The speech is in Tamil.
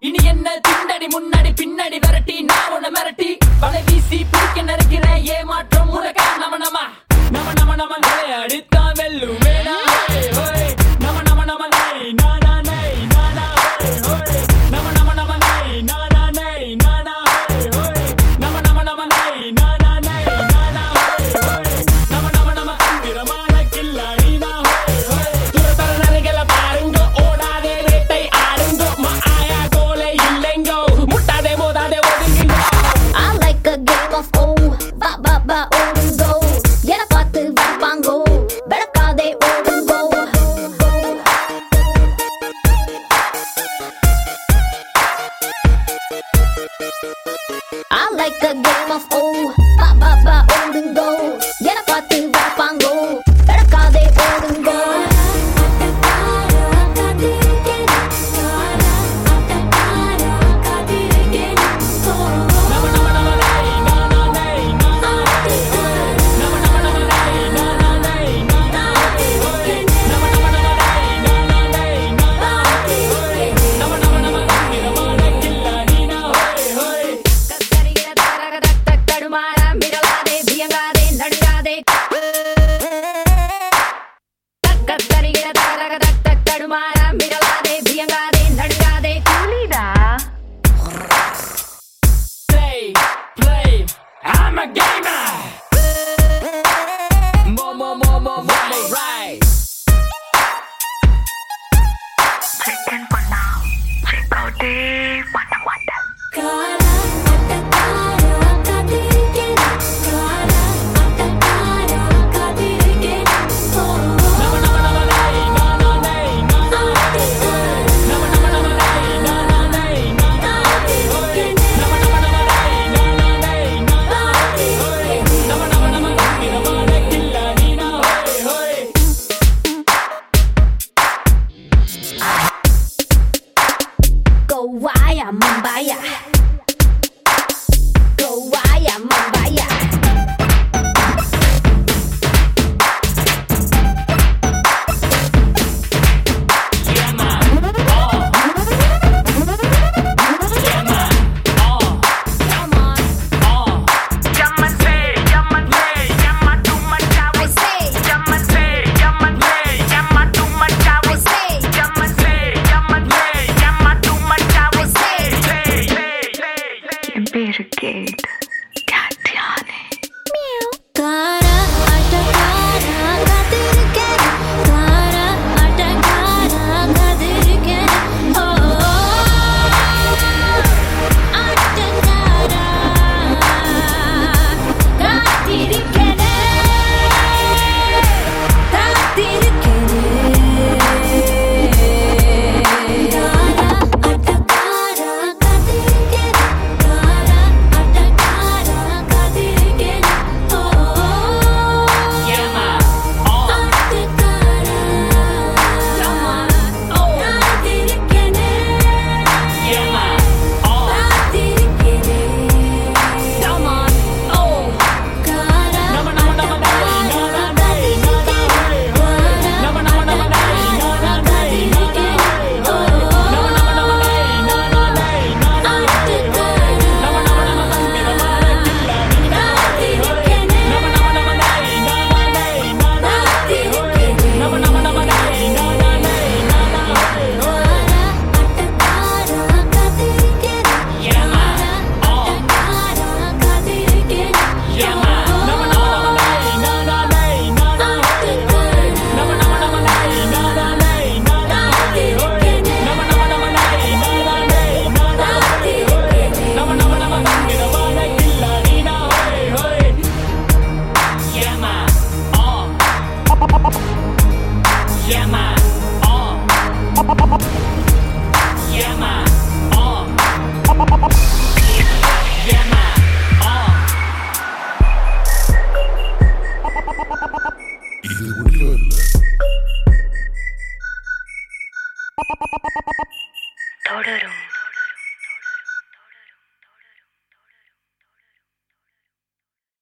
இனி என்ன பின்னடி முன்னாடி பின்னாடி விரட்டி நான் உன மிரட்டி பல வீசி பிடிக்க நினைக்கிறேன் ஏமாற்றம் உலக நம நம நம நம நம விளையாடி I like the game of old, ba ba ba, old and gold. Mumbai.